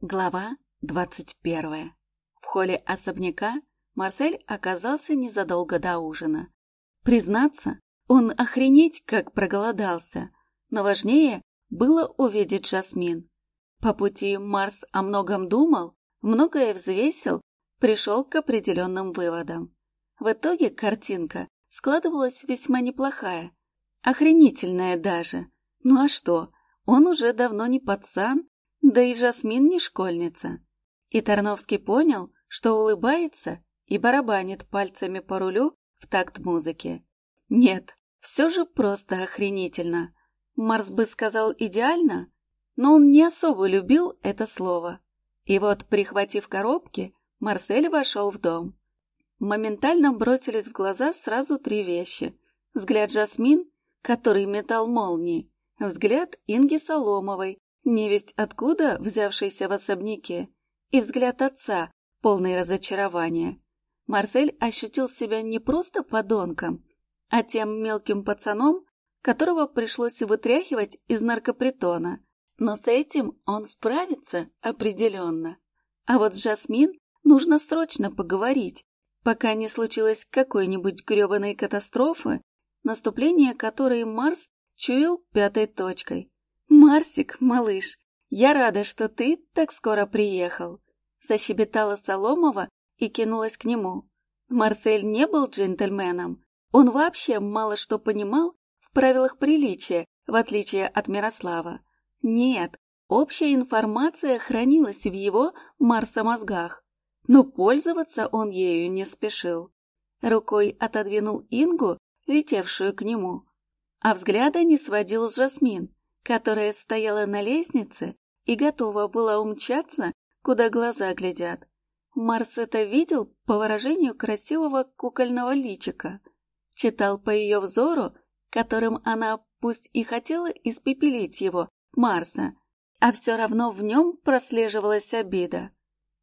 Глава двадцать первая. В холле особняка Марсель оказался незадолго до ужина. Признаться, он охренеть как проголодался, но важнее было увидеть Жасмин. По пути Марс о многом думал, многое взвесил, пришел к определенным выводам. В итоге картинка складывалась весьма неплохая, охренительная даже. Ну а что, он уже давно не пацан, да и Жасмин не школьница. И Тарновский понял, что улыбается и барабанит пальцами по рулю в такт музыки. Нет, все же просто охренительно. Марс бы сказал идеально, но он не особо любил это слово. И вот, прихватив коробки, Марсель вошел в дом. Моментально бросились в глаза сразу три вещи. Взгляд Жасмин, который метал молнии, взгляд Инги Соломовой, невесть откуда взявшийся в особняке, и взгляд отца, полный разочарования. Марсель ощутил себя не просто подонком, а тем мелким пацаном, которого пришлось вытряхивать из наркопритона. Но с этим он справится определенно. А вот с Жасмин нужно срочно поговорить, пока не случилось какой-нибудь гребаной катастрофы, наступление которой Марс чуял пятой точкой. «Марсик, малыш, я рада, что ты так скоро приехал», — защебетала Соломова и кинулась к нему. Марсель не был джентльменом, он вообще мало что понимал в правилах приличия, в отличие от Мирослава. Нет, общая информация хранилась в его марсомозгах, но пользоваться он ею не спешил. Рукой отодвинул Ингу, летевшую к нему, а взгляда не сводил с Жасмин, которая стояла на лестнице и готова была умчаться, куда глаза глядят. Марс это видел по выражению красивого кукольного личика, читал по ее взору, которым она пусть и хотела испепелить его, Марса, а все равно в нем прослеживалась обида.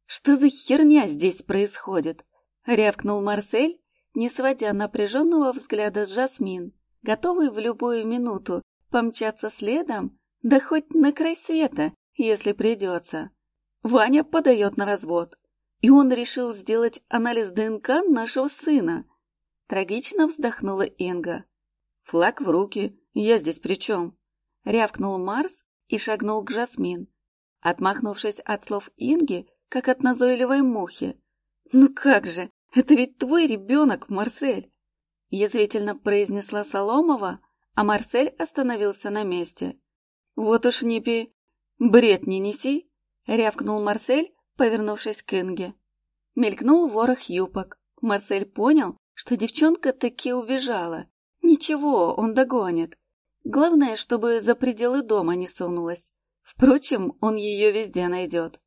«Что за херня здесь происходит?» — рявкнул Марсель, не сводя напряженного взгляда с Жасмин, готовый в любую минуту Помчаться следом? Да хоть на край света, если придется. Ваня подает на развод. И он решил сделать анализ ДНК нашего сына. Трагично вздохнула Инга. Флаг в руки, я здесь при чем? Рявкнул Марс и шагнул к Жасмин, отмахнувшись от слов Инги, как от назойливой мухи. «Ну как же, это ведь твой ребенок, Марсель!» Язвительно произнесла Соломова, а Марсель остановился на месте. «Вот уж не пи... бред не неси!» — рявкнул Марсель, повернувшись к Инге. Мелькнул ворох юбок. Марсель понял, что девчонка таки убежала. Ничего, он догонит. Главное, чтобы за пределы дома не сунулась. Впрочем, он ее везде найдет.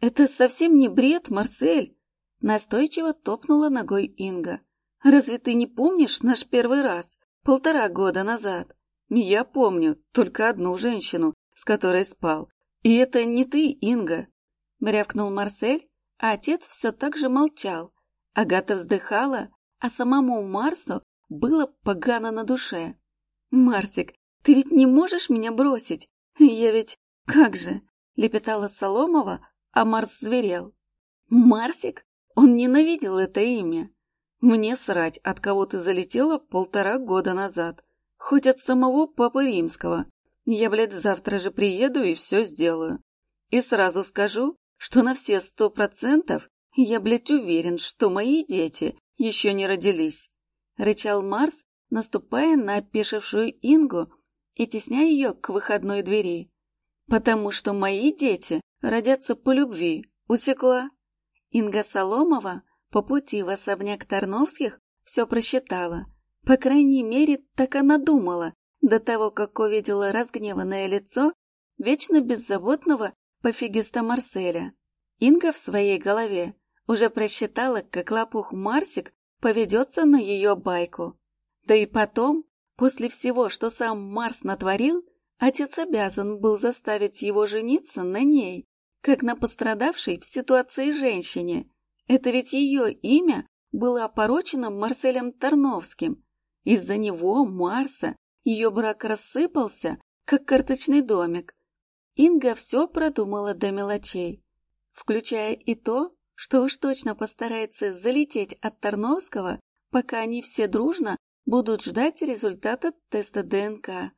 «Это совсем не бред, Марсель!» Настойчиво топнула ногой Инга. «Разве ты не помнишь наш первый раз? Полтора года назад. Я помню только одну женщину, с которой спал. И это не ты, Инга. Рявкнул Марсель, а отец все так же молчал. Агата вздыхала, а самому Марсу было погано на душе. «Марсик, ты ведь не можешь меня бросить? Я ведь... Как же?» — лепетала Соломова, а Марс зверел. «Марсик? Он ненавидел это имя. Мне срать, от кого ты залетела полтора года назад. Хоть от самого Папы Римского. Я, блядь, завтра же приеду и все сделаю. И сразу скажу, что на все сто процентов я, блядь, уверен, что мои дети еще не родились. Рычал Марс, наступая на опешившую Ингу и тесняя ее к выходной двери. Потому что мои дети родятся по любви. Усекла. Инга Соломова по пути в особняк Тарновских все просчитала. По крайней мере, так она думала, до того, как увидела разгневанное лицо вечно беззаботного пофигиста Марселя. Инга в своей голове уже просчитала, как лопух Марсик поведется на ее байку. Да и потом, после всего, что сам Марс натворил, отец обязан был заставить его жениться на ней, как на пострадавшей в ситуации женщине, это ведь ее имя было опорочено Марселем Тарновским. Из-за него, Марса, ее брак рассыпался, как карточный домик. Инга все продумала до мелочей. включая и то, что уж точно постарается залететь от Тарновского, пока они все дружно будут ждать результата теста ДНК.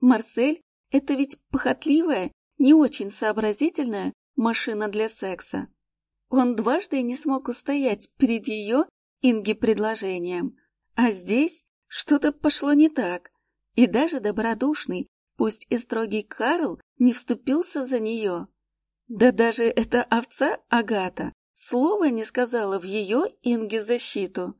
Марсель — это ведь похотливая, не очень сообразительная машина для секса. Он дважды не смог устоять перед ее Инги предложением. А здесь что-то пошло не так, и даже добродушный, пусть и строгий Карл не вступился за нее. Да даже эта овца Агата слова не сказала в ее Инге защиту.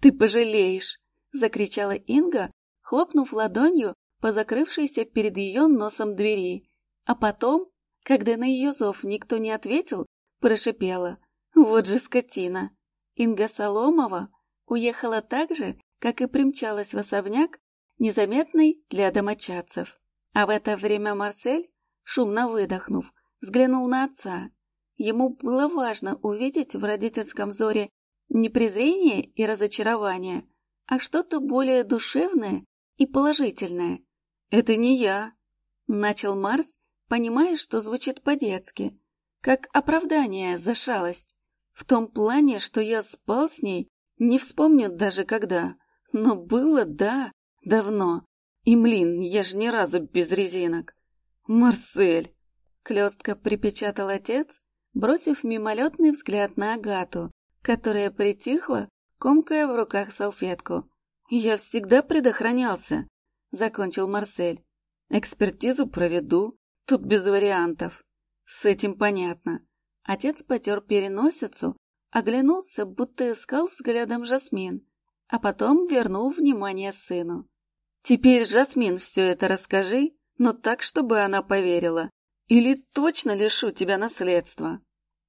«Ты пожалеешь!» — закричала Инга, хлопнув ладонью по закрывшейся перед ее носом двери. А потом, когда на ее зов никто не ответил, прошипела. «Вот же скотина!» Инга Соломова уехала так же, как и примчалась в особняк, незаметный для домочадцев. А в это время Марсель, шумно выдохнув, взглянул на отца. Ему было важно увидеть в родительском взоре не презрение и разочарование, а что-то более душевное и положительное. «Это не я», — начал Марс, понимая, что звучит по-детски, как оправдание за шалость. В том плане, что я спал с ней, не вспомню даже когда. Но было, да, давно. И, млин, я же ни разу без резинок. Марсель! Клёстко припечатал отец, бросив мимолетный взгляд на Агату, которая притихла, комкая в руках салфетку. «Я всегда предохранялся», — закончил Марсель. «Экспертизу проведу, тут без вариантов. С этим понятно». Отец потер переносицу, оглянулся, будто искал взглядом Жасмин, а потом вернул внимание сыну. «Теперь, Жасмин, все это расскажи, но так, чтобы она поверила. Или точно лишу тебя наследства?»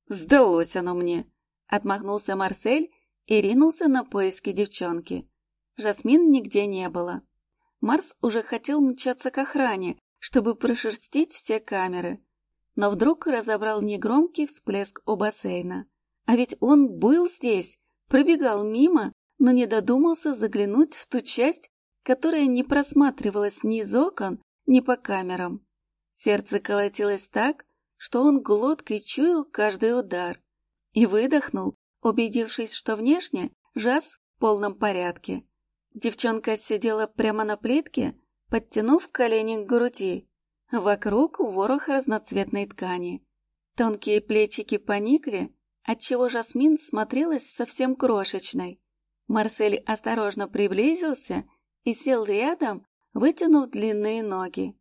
«Сдалось оно мне», — отмахнулся Марсель и ринулся на поиски девчонки. Жасмин нигде не было. Марс уже хотел мчаться к охране, чтобы прошерстить все камеры, но вдруг разобрал негромкий всплеск у бассейна. А ведь он был здесь, пробегал мимо но не додумался заглянуть в ту часть, которая не просматривалась ни из окон, ни по камерам. Сердце колотилось так, что он глоткой чуял каждый удар, и выдохнул, убедившись, что внешне жаз в полном порядке. Девчонка сидела прямо на плитке, подтянув колени к груди. Вокруг ворох разноцветной ткани. Тонкие плечики поникли, отчего Жасмин смотрелась совсем крошечной. Марсель осторожно приблизился и сел рядом, вытянув длинные ноги.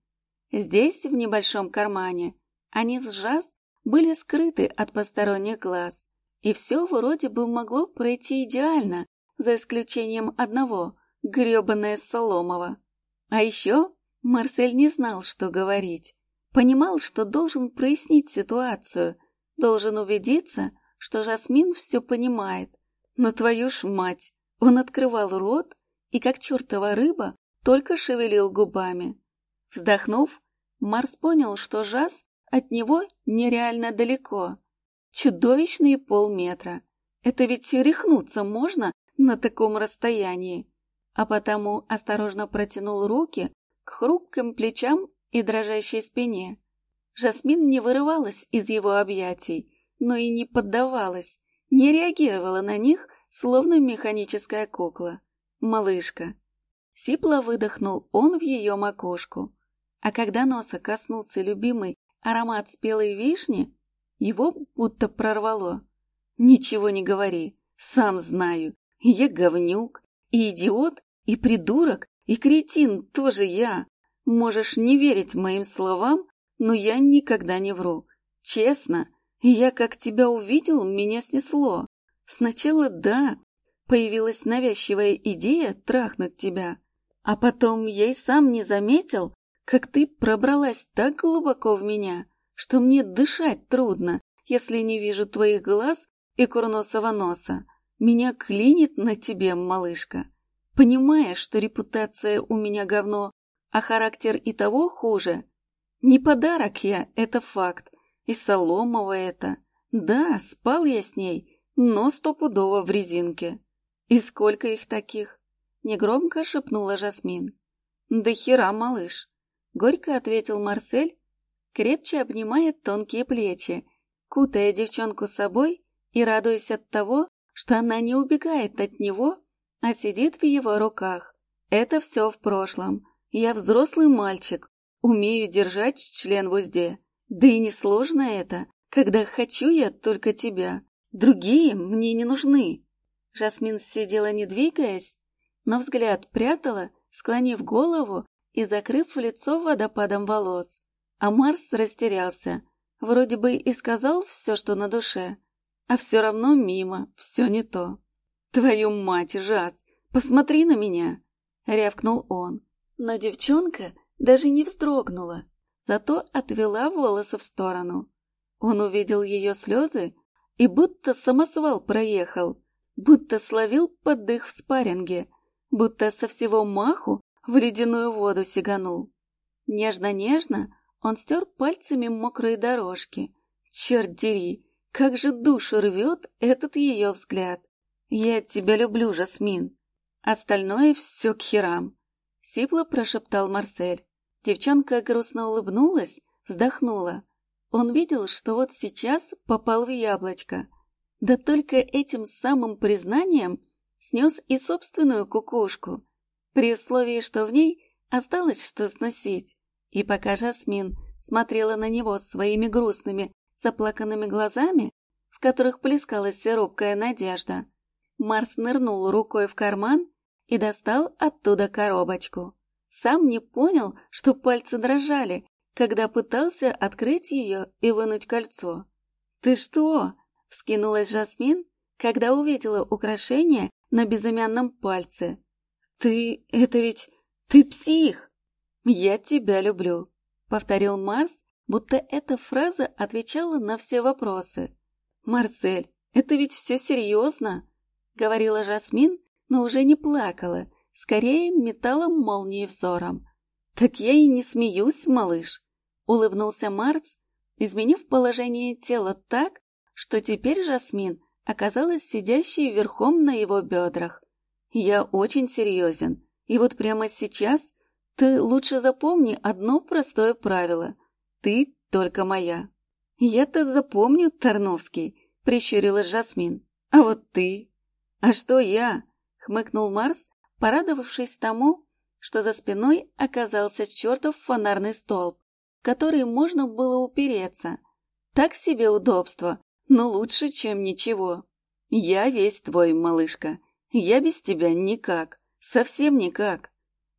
Здесь, в небольшом кармане, они с Жаз были скрыты от посторонних глаз, и все вроде бы могло пройти идеально, за исключением одного — гребаное Соломова. А еще Марсель не знал, что говорить. Понимал, что должен прояснить ситуацию, должен убедиться, что Жасмин все понимает, но твою ж мать! Он открывал рот и, как чертова рыба, только шевелил губами. Вздохнув, Марс понял, что жаз от него нереально далеко. Чудовищные полметра. Это ведь рехнуться можно на таком расстоянии. А потому осторожно протянул руки к хрупким плечам и дрожащей спине. Жасмин не вырывалась из его объятий, но и не поддавалась, не реагировала на них, словно механическая кукла. Малышка. Сипло выдохнул он в ее макушку. А когда носа коснулся любимый аромат спелой вишни, его будто прорвало. «Ничего не говори, сам знаю. Я говнюк, и идиот, и придурок, и кретин тоже я. Можешь не верить моим словам, но я никогда не вру. Честно, я как тебя увидел, меня снесло. Сначала да, появилась навязчивая идея трахнуть тебя, а потом я и сам не заметил, как ты пробралась так глубоко в меня, что мне дышать трудно, если не вижу твоих глаз и курносого носа. Меня клинит на тебе, малышка. Понимаешь, что репутация у меня говно, а характер и того хуже. Не подарок я, это факт. И Соломова это. Да, спал я с ней, но стопудово в резинке. И сколько их таких? Негромко шепнула Жасмин. Да хера, малыш. Горько ответил Марсель, крепче обнимая тонкие плечи, кутая девчонку собой и радуясь от того, что она не убегает от него, а сидит в его руках. Это все в прошлом. Я взрослый мальчик, умею держать член в узде. Да и несложно это, когда хочу я только тебя. Другие мне не нужны. Жасмин сидела не двигаясь, но взгляд прятала, склонив голову и закрыв лицо водопадом волос. А Марс растерялся. Вроде бы и сказал все, что на душе, а все равно мимо, все не то. «Твою мать, Жас, посмотри на меня!» — рявкнул он. Но девчонка даже не вздрогнула, зато отвела волосы в сторону. Он увидел ее слезы и будто самосвал проехал, будто словил поддых в спарринге, будто со всего маху в ледяную воду сиганул. Нежно-нежно он стер пальцами мокрые дорожки. Черт дери, как же душу рвет этот ее взгляд. Я тебя люблю, Жасмин. Остальное все к херам. Сипло прошептал Марсель. Девчонка грустно улыбнулась, вздохнула. Он видел, что вот сейчас попал в яблочко. Да только этим самым признанием снес и собственную кукушку, при условии, что в ней осталось что сносить. И пока Жасмин смотрела на него своими грустными, заплаканными глазами, в которых плескалась робкая надежда, Марс нырнул рукой в карман и достал оттуда коробочку. Сам не понял, что пальцы дрожали, когда пытался открыть ее и вынуть кольцо. «Ты что?» — вскинулась Жасмин, когда увидела украшение на безымянном пальце. «Ты... это ведь... ты псих!» «Я тебя люблю», — повторил Марс, будто эта фраза отвечала на все вопросы. «Марсель, это ведь все серьезно», — говорила Жасмин, но уже не плакала, скорее метала молнии взором. «Так я и не смеюсь, малыш», — улыбнулся Марс, изменив положение тела так, что теперь Жасмин оказалась сидящей верхом на его бедрах. «Я очень серьезен, и вот прямо сейчас ты лучше запомни одно простое правило. Ты только моя. Я-то запомню, Тарновский, прищурилась Жасмин. А вот ты? А что я? Хмыкнул Марс, порадовавшись тому, что за спиной оказался чертов фонарный столб, который можно было упереться. Так себе удобство, но лучше, чем ничего. Я весь твой, малышка. Я без тебя никак, совсем никак.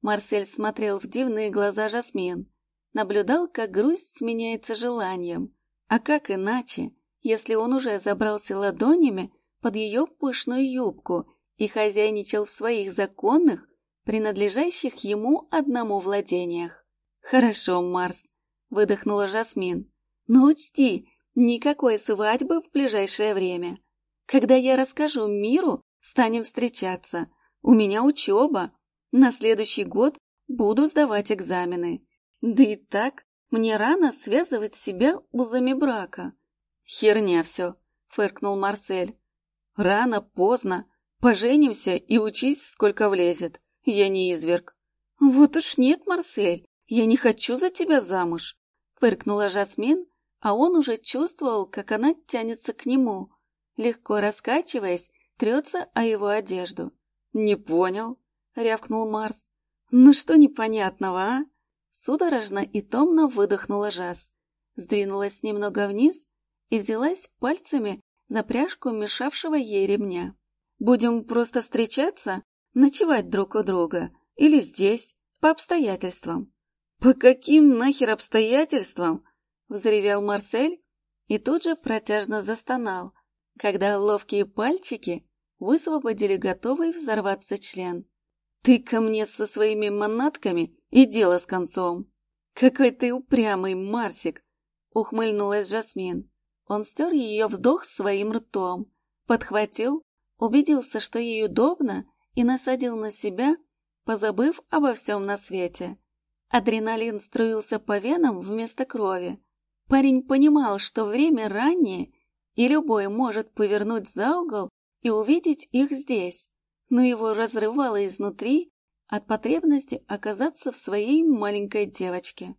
Марсель смотрел в дивные глаза Жасмин, наблюдал, как грусть сменяется желанием. А как иначе, если он уже забрался ладонями под ее пышную юбку и хозяйничал в своих законных, принадлежащих ему одному владениях? «Хорошо, Марс», — выдохнула Жасмин. «Но учти, никакой свадьбы в ближайшее время. Когда я расскажу миру, станем встречаться. У меня учеба, на следующий год буду сдавать экзамены. Да и так мне рано связывать себя узами брака. Херня все, фыркнул Марсель. Рано, поздно. Поженимся и учись, сколько влезет. Я не изверг. Вот уж нет, Марсель, я не хочу за тебя замуж. Фыркнула Жасмин, а он уже чувствовал, как она тянется к нему. Легко раскачиваясь, трется о его одежду. Не понял. — рявкнул Марс. «Ну что непонятного, а?» Судорожно и томно выдохнула Жас, сдвинулась немного вниз и взялась пальцами за пряжку мешавшего ей ремня. «Будем просто встречаться, ночевать друг у друга или здесь, по обстоятельствам». «По каким нахер обстоятельствам?» — взревел Марсель и тут же протяжно застонал, когда ловкие пальчики высвободили готовый взорваться член. Ты ко мне со своими манатками и дело с концом. Какой ты упрямый, Марсик! Ухмыльнулась Жасмин. Он стер ее вдох своим ртом, подхватил, убедился, что ей удобно, и насадил на себя, позабыв обо всем на свете. Адреналин струился по венам вместо крови. Парень понимал, что время раннее, и любой может повернуть за угол и увидеть их здесь но его разрывало изнутри от потребности оказаться в своей маленькой девочке.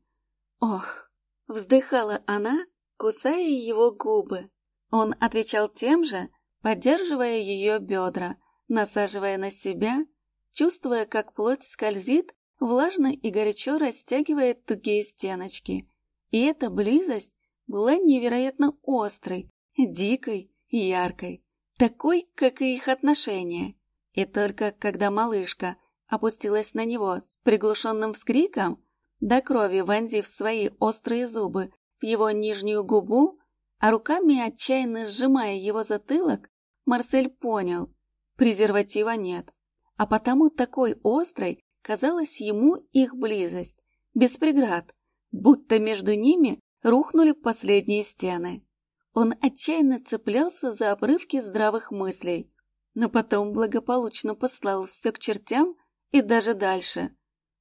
Ох, вздыхала она, кусая его губы. Он отвечал тем же, поддерживая ее бедра, насаживая на себя, чувствуя, как плоть скользит, влажно и горячо растягивает тугие стеночки. И эта близость была невероятно острой, дикой и яркой, такой, как и их отношения. И только когда малышка опустилась на него с приглушенным вскриком, до крови вонзив свои острые зубы его нижнюю губу, а руками отчаянно сжимая его затылок, Марсель понял – презерватива нет. А потому такой острой казалась ему их близость, без преград, будто между ними рухнули последние стены. Он отчаянно цеплялся за обрывки здравых мыслей, но потом благополучно послал все к чертям и даже дальше.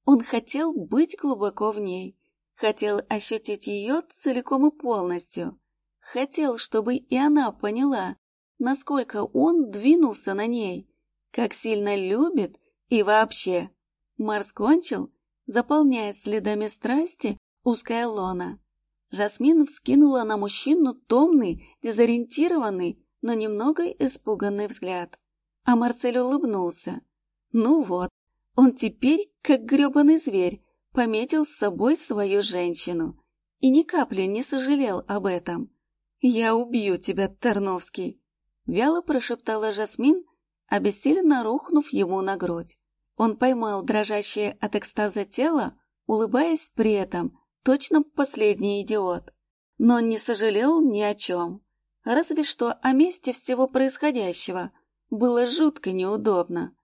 Он хотел быть глубоко в ней, хотел ощутить ее целиком и полностью, хотел, чтобы и она поняла, насколько он двинулся на ней, как сильно любит и вообще. Марс кончил, заполняя следами страсти узкое лона. Жасмин вскинула на мужчину томный, дезориентированный, но немного испуганный взгляд. А Марсель улыбнулся. Ну вот, он теперь, как грёбаный зверь, пометил с собой свою женщину. И ни капли не сожалел об этом. «Я убью тебя, Тарновский!» Вяло прошептала Жасмин, обессиленно рухнув ему на грудь. Он поймал дрожащее от экстаза тело, улыбаясь при этом, точно последний идиот. Но не сожалел ни о чем. Разве что о месте всего происходящего – было жутко неудобно.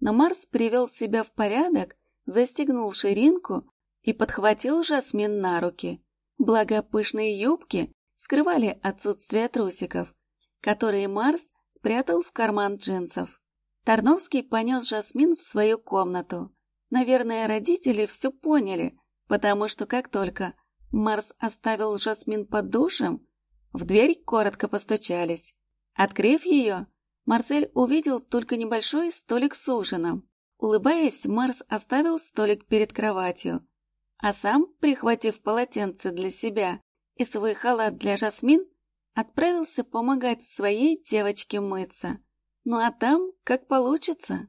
Но Марс привел себя в порядок, застегнул ширинку и подхватил Жасмин на руки. Благо пышные юбки скрывали отсутствие трусиков, которые Марс спрятал в карман джинсов. Тарновский понес Жасмин в свою комнату. Наверное, родители все поняли, потому что как только Марс оставил Жасмин под душем, в дверь коротко постучались. Открыв ее, Марсель увидел только небольшой столик с ужином. Улыбаясь, Марс оставил столик перед кроватью, а сам, прихватив полотенце для себя и свой халат для Жасмин, отправился помогать своей девочке мыться. Ну а там, как получится.